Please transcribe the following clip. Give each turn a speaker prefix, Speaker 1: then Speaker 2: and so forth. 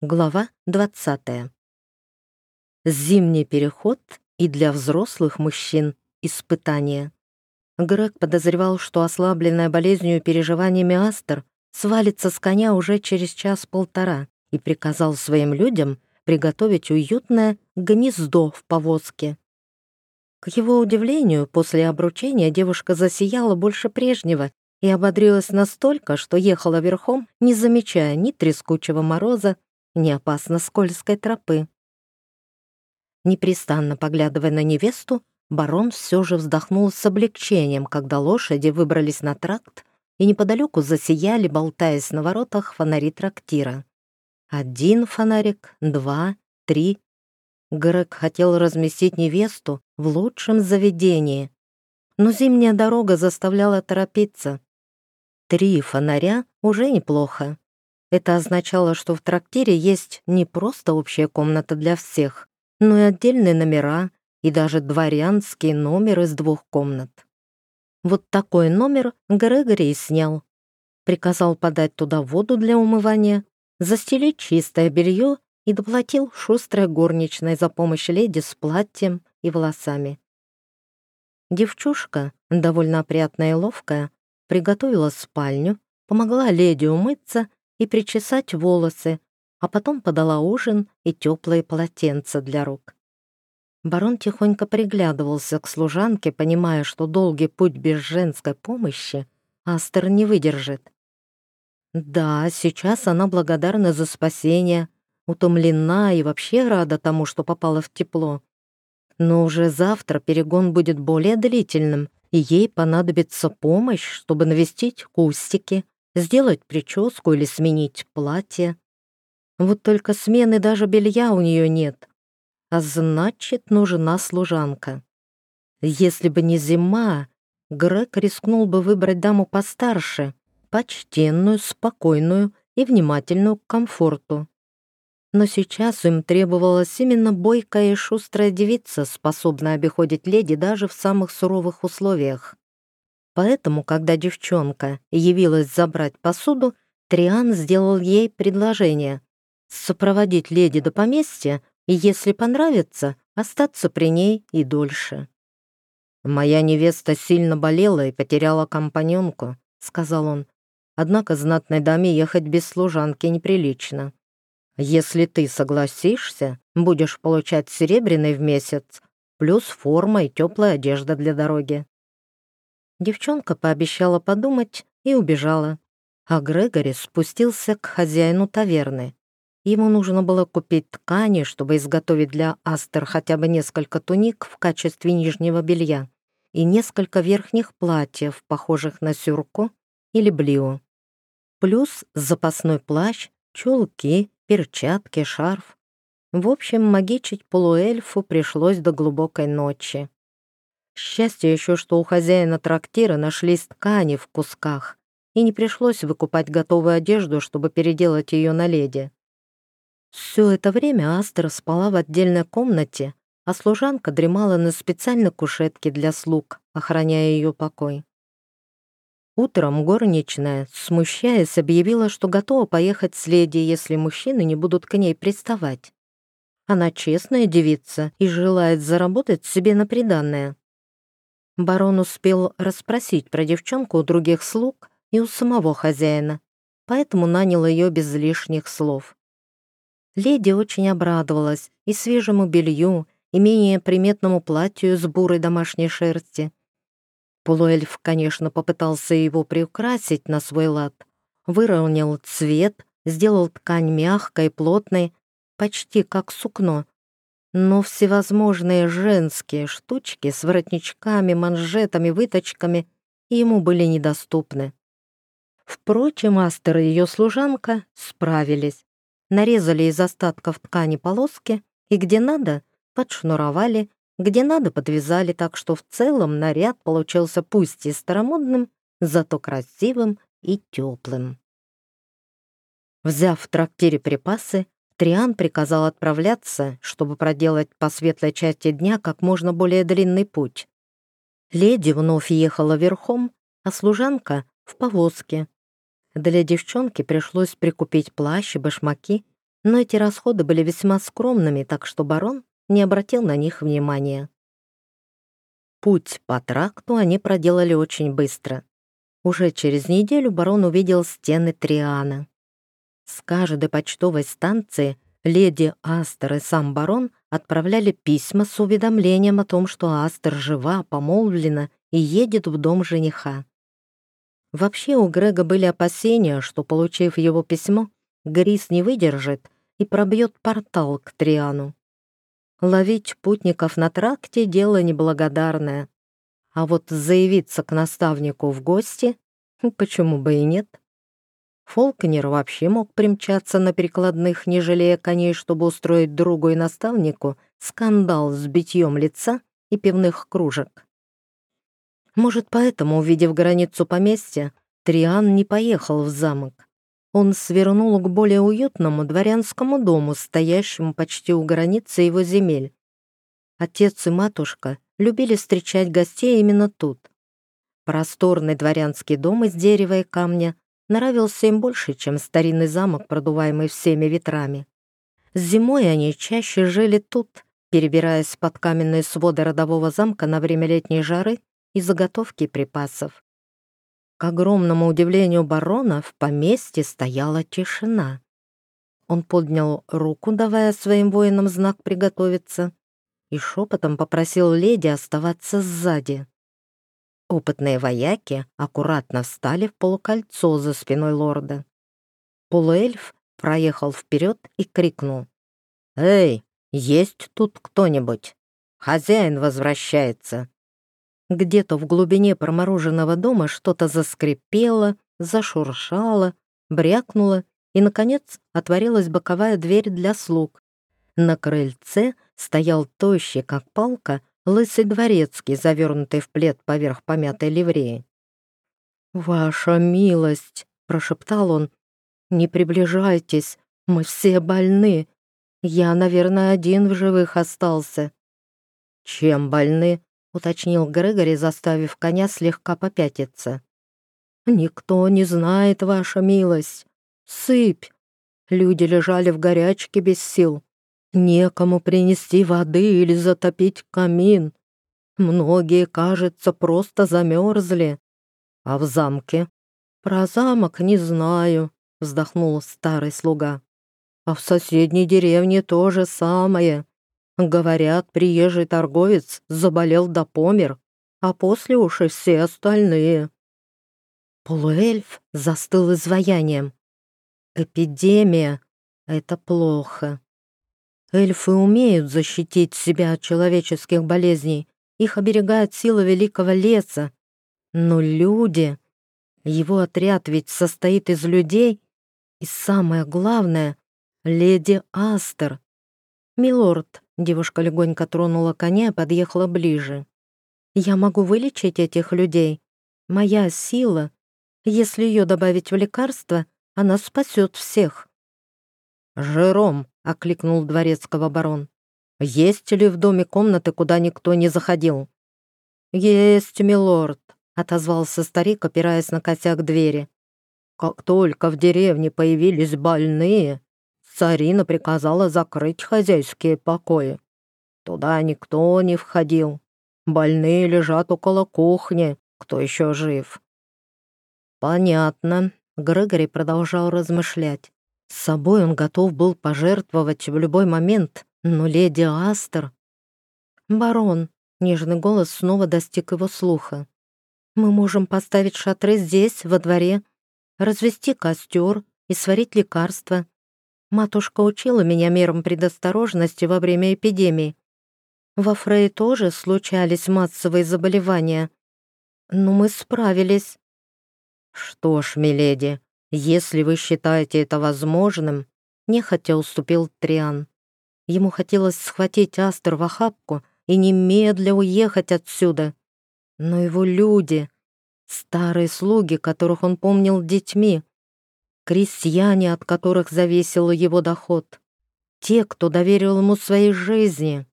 Speaker 1: Глава 20. Зимний переход и для взрослых мужчин испытание. Грег подозревал, что ослабленная болезнью и переживаниями Астер свалится с коня уже через час-полтора и приказал своим людям приготовить уютное гнездо в повозке. К его удивлению, после обручения девушка засияла больше прежнего и ободрилась настолько, что ехала верхом, не замечая ни трескучего мороза, не опасно скользкой тропы. Непрестанно поглядывая на невесту, барон все же вздохнул с облегчением, когда лошади выбрались на тракт и неподалеку засияли, болтаясь на воротах, фонари трактира. Один фонарик, два, три. Грег хотел разместить невесту в лучшем заведении, но зимняя дорога заставляла торопиться. Три фонаря уже неплохо. Это означало, что в трактире есть не просто общая комната для всех, но и отдельные номера и даже дворянский номер из двух комнат. Вот такой номер Грегори снял. Приказал подать туда воду для умывания, застелить чистое белье и доплатил шустрой горничной за помощь леди с платьем и волосами. Девчушка, довольно опрятная и ловкая, приготовила спальню, помогла леди умыться и причесать волосы, а потом подала ужин и теплые полотенца для рук. Барон тихонько приглядывался к служанке, понимая, что долгий путь без женской помощи Астер не выдержит. Да, сейчас она благодарна за спасение, утомлена и вообще рада тому, что попала в тепло. Но уже завтра перегон будет более длительным, и ей понадобится помощь, чтобы навестить кустики, сделать прическу или сменить платье. Вот только смены даже белья у нее нет. А значит, нужна служанка. Если бы не зима, Грег рискнул бы выбрать даму постарше, почтенную, спокойную и внимательную к комфорту. Но сейчас им требовалась именно бойкая и шустрая девица, способная обиходить леди даже в самых суровых условиях. Поэтому, когда девчонка явилась забрать посуду, Триан сделал ей предложение сопроводить леди до поместья и, если понравится, остаться при ней и дольше. «Моя невеста сильно болела и потеряла компаньонку», — сказал он. «Однако знатной даме ехать без служанки неприлично. Если ты согласишься, будешь получать серебряный в месяц, плюс форма и теплая одежда для дороги». Девчонка пообещала подумать и убежала, а Грегори спустился к хозяину таверны. Ему нужно было купить ткани, чтобы изготовить для Астер хотя бы несколько туник в качестве нижнего белья и несколько верхних платьев, похожих на сюрку или блио. Плюс запасной плащ, чулки, перчатки, шарф. В общем, магичить полуэльфу пришлось до глубокой ночи. Счастье еще, что у хозяина трактира нашлись ткани в кусках, и не пришлось выкупать готовую одежду, чтобы переделать ее на леди. Все это время Астер спала в отдельной комнате, а служанка дремала на специальной кушетке для слуг, охраняя ее покой. Утром горничная, смущаясь, объявила, что готова поехать с леди, если мужчины не будут к ней приставать. Она честная девица и желает заработать себе на приданное. Барон успел расспросить про девчонку у других слуг и у самого хозяина, поэтому нанял ее без лишних слов. Леди очень обрадовалась и свежему белью, и менее приметному платью с бурой домашней шерсти. Полуэльф, конечно, попытался его приукрасить на свой лад, выровнял цвет, сделал ткань мягкой, плотной, почти как сукно, но всевозможные женские штучки с воротничками, манжетами, выточками ему были недоступны. Впрочем, Астер и ее служанка справились. Нарезали из остатков ткани полоски и где надо подшнуровали, где надо подвязали так, что в целом наряд получился пусть и старомодным, зато красивым и теплым. Взяв в трактире припасы, Триан приказал отправляться, чтобы проделать по светлой части дня как можно более длинный путь. Леди вновь ехала верхом, а служанка — в повозке. Для девчонки пришлось прикупить плащ и башмаки, но эти расходы были весьма скромными, так что барон не обратил на них внимания. Путь по тракту они проделали очень быстро. Уже через неделю барон увидел стены Триана. С каждой почтовой станции леди Астер и сам барон отправляли письма с уведомлением о том, что Астер жива, помолвлена и едет в дом жениха. Вообще у Грега были опасения, что, получив его письмо, Грис не выдержит и пробьет портал к Триану. Ловить путников на тракте — дело неблагодарное. А вот заявиться к наставнику в гости — почему бы и нет? Фолкнер вообще мог примчаться на перекладных, не жалея коней, чтобы устроить другу и наставнику скандал с битьем лица и пивных кружек. Может, поэтому, увидев границу поместья, Триан не поехал в замок. Он свернул к более уютному дворянскому дому, стоящему почти у границы его земель. Отец и матушка любили встречать гостей именно тут. Просторный дворянский дом из дерева и камня нравился им больше, чем старинный замок, продуваемый всеми ветрами. Зимой они чаще жили тут, перебираясь под каменные своды родового замка на время летней жары и заготовки припасов. К огромному удивлению барона в поместье стояла тишина. Он поднял руку, давая своим воинам знак приготовиться, и шепотом попросил леди оставаться сзади. Опытные вояки аккуратно встали в полукольцо за спиной лорда. Полуэльф проехал вперед и крикнул. «Эй, есть тут кто-нибудь? Хозяин возвращается!» Где-то в глубине промороженного дома что-то заскрипело, зашуршало, брякнуло, и, наконец, отворилась боковая дверь для слуг. На крыльце стоял тощий, как палка, лысый дворецкий, завернутый в плед поверх помятой ливреи. «Ваша милость!» — прошептал он. «Не приближайтесь, мы все больны. Я, наверное, один в живых остался». «Чем больны?» — уточнил Грегори, заставив коня слегка попятиться. «Никто не знает, ваша милость. Сыпь. Люди лежали в горячке без сил. Некому принести воды или затопить камин. Многие, кажется, просто замерзли. А в замке? Про замок не знаю, вздохнул старый слуга. А в соседней деревне то же самое. Говорят, приезжий торговец заболел да помер, а после уж и все остальные. Полуэльф застыл изваянием. Эпидемия — это плохо. Эльфы умеют защитить себя от человеческих болезней, их оберегает сила великого леса. Но люди... Его отряд ведь состоит из людей, и самое главное — леди Астер. Милорд, Девушка легонько тронула коня и подъехала ближе. «Я могу вылечить этих людей. Моя сила. Если ее добавить в лекарство, она спасет всех». «Жером», — окликнул дворецкого барон. «Есть ли в доме комнаты, куда никто не заходил?» «Есть, милорд», — отозвался старик, опираясь на косяк двери. «Как только в деревне появились больные, Царина приказала закрыть хозяйские покои. Туда никто не входил. Больные лежат около кухни. Кто еще жив? Понятно. Грегори продолжал размышлять. С собой он готов был пожертвовать в любой момент, но леди Астер... «Барон», — нежный голос снова достиг его слуха. «Мы можем поставить шатры здесь, во дворе, развести костер и сварить лекарства. Матушка учила меня мерам предосторожности во время эпидемии. Во Фрей тоже случались массовые заболевания. Но мы справились. Что ж, миледи, если вы считаете это возможным, нехотя уступил Триан. Ему хотелось схватить Астер в охапку и немедля уехать отсюда. Но его люди, старые слуги, которых он помнил детьми, крестьяне, от которых зависел его доход, те, кто доверил ему своей жизни.